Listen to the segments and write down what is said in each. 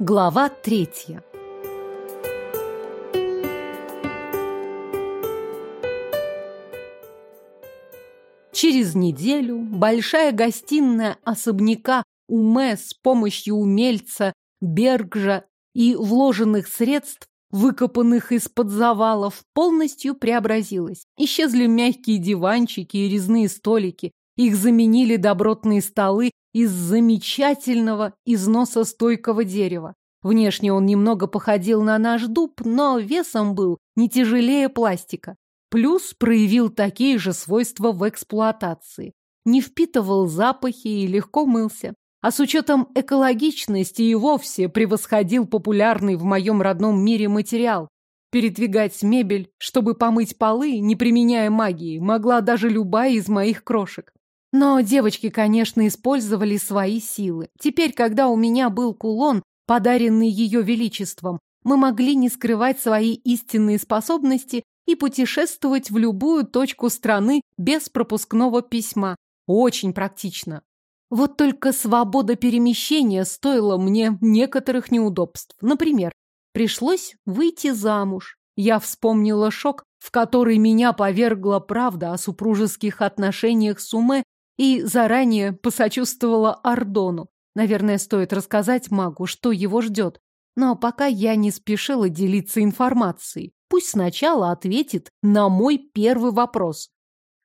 Глава третья. Через неделю большая гостиная особняка Уме с помощью умельца Бергжа и вложенных средств, выкопанных из-под завалов, полностью преобразилась. Исчезли мягкие диванчики и резные столики, их заменили добротные столы из замечательного износостойкого дерева. Внешне он немного походил на наш дуб, но весом был не тяжелее пластика. Плюс проявил такие же свойства в эксплуатации. Не впитывал запахи и легко мылся. А с учетом экологичности и вовсе превосходил популярный в моем родном мире материал. Передвигать мебель, чтобы помыть полы, не применяя магии, могла даже любая из моих крошек. Но девочки, конечно, использовали свои силы. Теперь, когда у меня был кулон, подаренный ее величеством, мы могли не скрывать свои истинные способности и путешествовать в любую точку страны без пропускного письма. Очень практично. Вот только свобода перемещения стоила мне некоторых неудобств. Например, пришлось выйти замуж. Я вспомнила шок, в который меня повергла правда о супружеских отношениях с Уме и заранее посочувствовала Ардону. Наверное, стоит рассказать магу, что его ждет. Но пока я не спешила делиться информацией. Пусть сначала ответит на мой первый вопрос.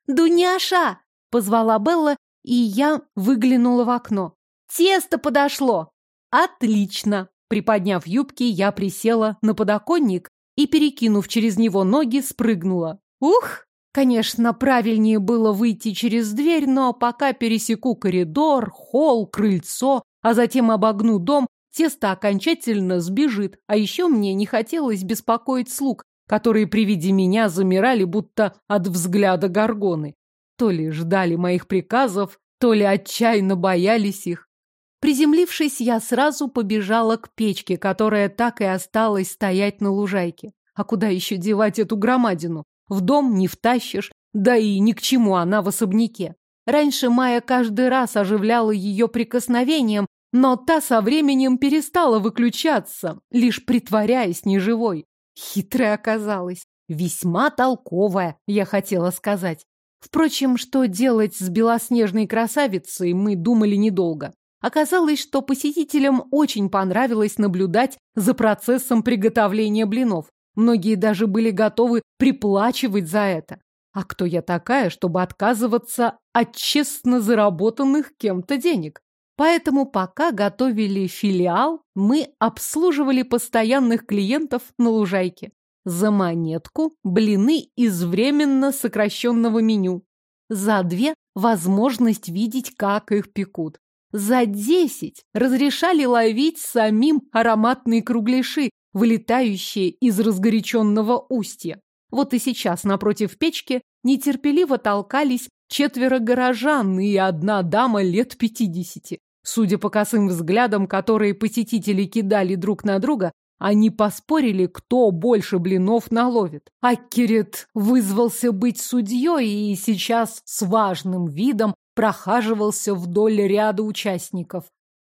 «Дуняша!» — позвала Белла, и я выглянула в окно. «Тесто подошло!» «Отлично!» Приподняв юбки, я присела на подоконник и, перекинув через него ноги, спрыгнула. «Ух!» Конечно, правильнее было выйти через дверь, но пока пересеку коридор, холл, крыльцо, а затем обогну дом, тесто окончательно сбежит. А еще мне не хотелось беспокоить слуг, которые при виде меня замирали, будто от взгляда горгоны. То ли ждали моих приказов, то ли отчаянно боялись их. Приземлившись, я сразу побежала к печке, которая так и осталась стоять на лужайке. А куда еще девать эту громадину? В дом не втащишь, да и ни к чему она в особняке. Раньше Майя каждый раз оживляла ее прикосновением, но та со временем перестала выключаться, лишь притворяясь неживой. Хитрая оказалась, весьма толковая, я хотела сказать. Впрочем, что делать с белоснежной красавицей, мы думали недолго. Оказалось, что посетителям очень понравилось наблюдать за процессом приготовления блинов. Многие даже были готовы приплачивать за это. А кто я такая, чтобы отказываться от честно заработанных кем-то денег? Поэтому пока готовили филиал, мы обслуживали постоянных клиентов на лужайке. За монетку блины из временно сокращенного меню. За две – возможность видеть, как их пекут. За десять разрешали ловить самим ароматные кругляши, вылетающие из разгоряченного устья. Вот и сейчас напротив печки нетерпеливо толкались четверо горожан и одна дама лет пятидесяти. Судя по косым взглядам, которые посетители кидали друг на друга, они поспорили, кто больше блинов наловит. Аккерет вызвался быть судьей и сейчас с важным видом прохаживался вдоль ряда участников.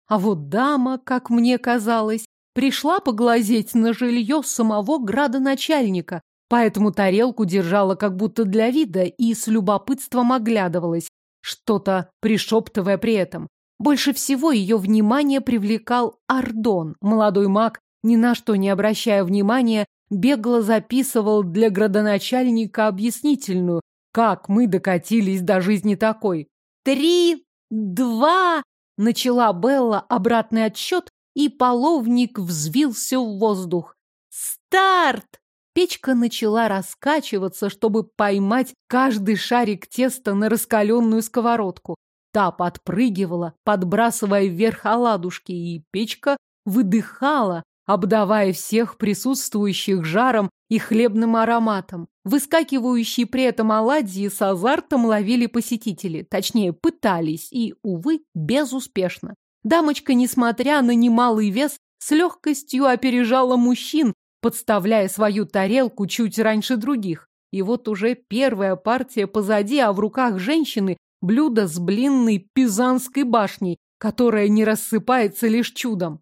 А вот дама, как мне казалось, пришла поглазеть на жилье самого градоначальника, поэтому тарелку держала как будто для вида и с любопытством оглядывалась, что-то пришептывая при этом. Больше всего ее внимание привлекал Ардон, молодой маг, ни на что не обращая внимания, бегло записывал для градоначальника объяснительную, как мы докатились до жизни такой. «Три, два!» — начала Белла обратный отсчет, и половник взвился в воздух. «Старт!» Печка начала раскачиваться, чтобы поймать каждый шарик теста на раскаленную сковородку. Та подпрыгивала, подбрасывая вверх оладушки, и печка выдыхала, обдавая всех присутствующих жаром и хлебным ароматом. Выскакивающие при этом оладьи с азартом ловили посетители, точнее, пытались, и, увы, безуспешно. Дамочка, несмотря на немалый вес, с легкостью опережала мужчин, подставляя свою тарелку чуть раньше других. И вот уже первая партия позади, а в руках женщины блюдо с блинной пизанской башней, которая не рассыпается лишь чудом.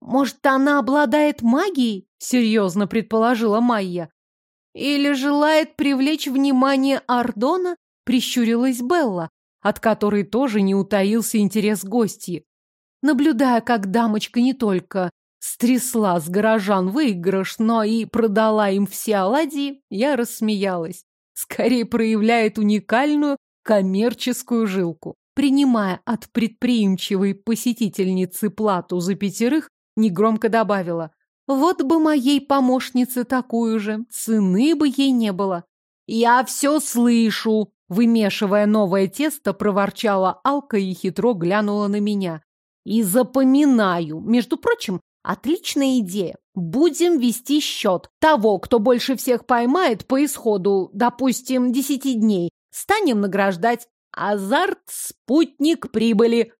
Может, она обладает магией? Серьезно предположила Майя. Или желает привлечь внимание Ардона? Прищурилась Белла, от которой тоже не утаился интерес гостьи. Наблюдая, как дамочка не только стрясла с горожан выигрыш, но и продала им все оладьи, я рассмеялась. Скорее проявляет уникальную коммерческую жилку. Принимая от предприимчивой посетительницы плату за пятерых, негромко добавила. Вот бы моей помощнице такую же, цены бы ей не было. Я все слышу, вымешивая новое тесто, проворчала Алка и хитро глянула на меня. И запоминаю. Между прочим, отличная идея. Будем вести счет. Того, кто больше всех поймает по исходу, допустим, десяти дней, станем награждать. Азарт – спутник прибыли.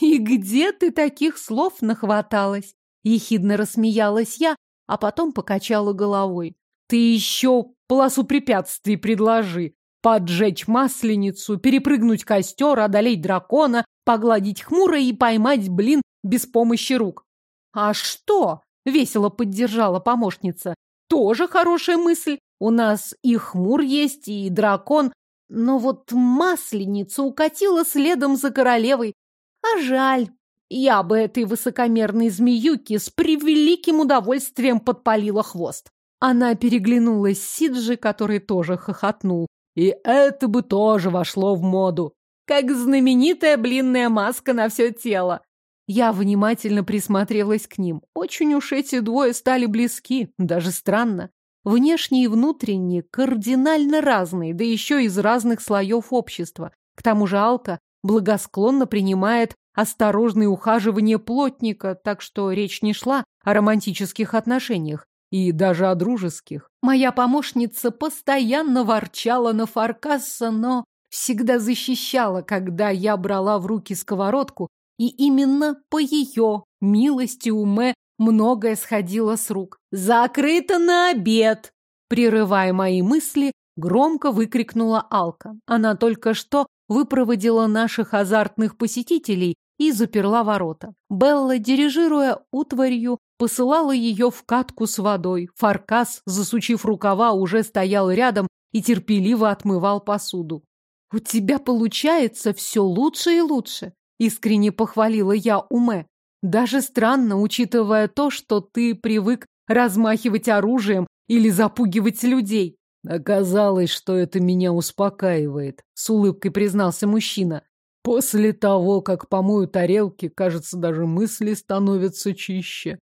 И где ты таких слов нахваталась? Ехидно рассмеялась я, а потом покачала головой. Ты еще полосу препятствий предложи. Поджечь масленицу, перепрыгнуть костер, одолеть дракона, погладить хмуро и поймать блин без помощи рук. А что? Весело поддержала помощница. Тоже хорошая мысль. У нас и хмур есть, и дракон. Но вот масленица укатила следом за королевой. А жаль. Я бы этой высокомерной змеюке с превеликим удовольствием подпалила хвост. Она переглянулась с Сиджи, который тоже хохотнул. И это бы тоже вошло в моду. Как знаменитая блинная маска на все тело. Я внимательно присмотрелась к ним. Очень уж эти двое стали близки, даже странно. Внешние и внутренние кардинально разные, да еще из разных слоев общества. К тому же Алка благосклонно принимает осторожные ухаживания плотника, так что речь не шла о романтических отношениях и даже о дружеских. Моя помощница постоянно ворчала на Фаркасса, но всегда защищала, когда я брала в руки сковородку, и именно по ее милости уме многое сходило с рук. «Закрыто на обед!» Прерывая мои мысли, громко выкрикнула Алка. Она только что выпроводила наших азартных посетителей и заперла ворота. Белла, дирижируя утварью, посылала ее в катку с водой. Фаркас, засучив рукава, уже стоял рядом и терпеливо отмывал посуду. «У тебя получается все лучше и лучше», — искренне похвалила я Уме. «Даже странно, учитывая то, что ты привык размахивать оружием или запугивать людей». Оказалось, что это меня успокаивает, с улыбкой признался мужчина. После того, как помою тарелки, кажется, даже мысли становятся чище.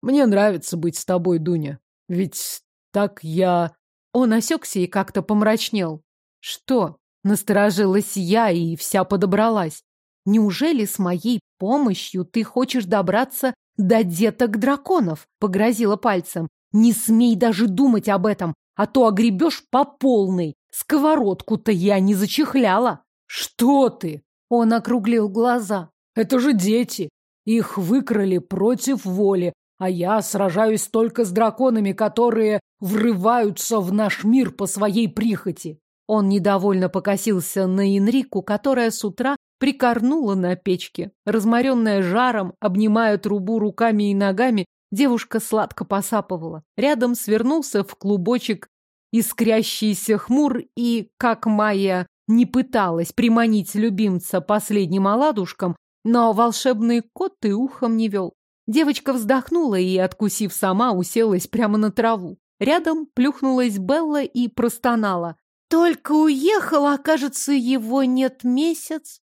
Мне нравится быть с тобой, Дуня. Ведь так я... Он осекся и как-то помрачнел. Что? Насторожилась я и вся подобралась. Неужели с моей помощью ты хочешь добраться до деток драконов? Погрозила пальцем. Не смей даже думать об этом, а то огребешь по полной. Сковородку-то я не зачехляла. Что ты? Он округлил глаза. Это же дети. Их выкрали против воли, а я сражаюсь только с драконами, которые врываются в наш мир по своей прихоти. Он недовольно покосился на Инрику, которая с утра прикорнула на печке. Разморенная жаром, обнимая трубу руками и ногами, девушка сладко посапывала. Рядом свернулся в клубочек искрящийся хмур и, как Майя не пыталась приманить любимца последним оладушком, но волшебный кот и ухом не вел. Девочка вздохнула и, откусив сама, уселась прямо на траву. Рядом плюхнулась Белла и простонала. «Только уехала, кажется, его нет месяц».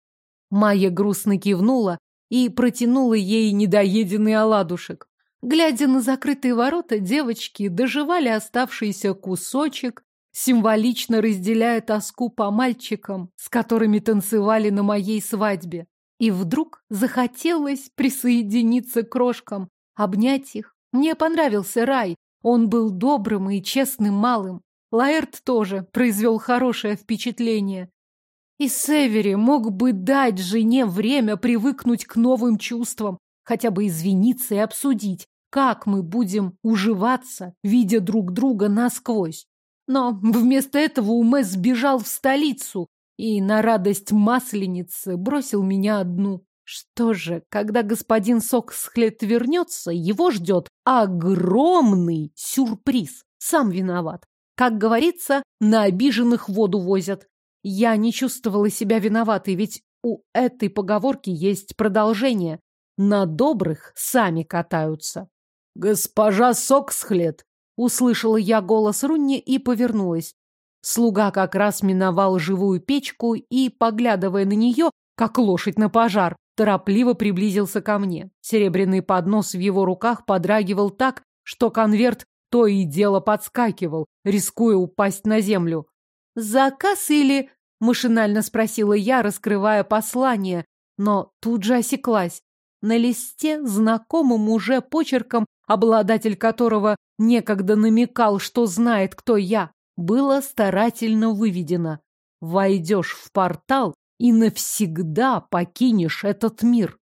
Майя грустно кивнула и протянула ей недоеденный оладушек. Глядя на закрытые ворота, девочки доживали оставшийся кусочек, символично разделяя тоску по мальчикам, с которыми танцевали на моей свадьбе. И вдруг захотелось присоединиться к крошкам, обнять их. Мне понравился рай, он был добрым и честным малым. Лаэрт тоже произвел хорошее впечатление. И Севери мог бы дать жене время привыкнуть к новым чувствам, хотя бы извиниться и обсудить, как мы будем уживаться, видя друг друга насквозь. Но вместо этого Умес сбежал в столицу и на радость масленицы бросил меня одну. Что же, когда господин Соксхлет вернется, его ждет огромный сюрприз. Сам виноват. Как говорится, на обиженных воду возят. Я не чувствовала себя виноватой, ведь у этой поговорки есть продолжение. На добрых сами катаются. «Госпожа Соксхлет!» — услышала я голос Рунни и повернулась. Слуга как раз миновал живую печку и, поглядывая на нее, как лошадь на пожар, торопливо приблизился ко мне. Серебряный поднос в его руках подрагивал так, что конверт то и дело подскакивал, рискуя упасть на землю. «Заказ или...» — машинально спросила я, раскрывая послание, но тут же осеклась. На листе, знакомым уже почерком, обладатель которого некогда намекал, что знает, кто я, было старательно выведено. «Войдешь в портал и навсегда покинешь этот мир».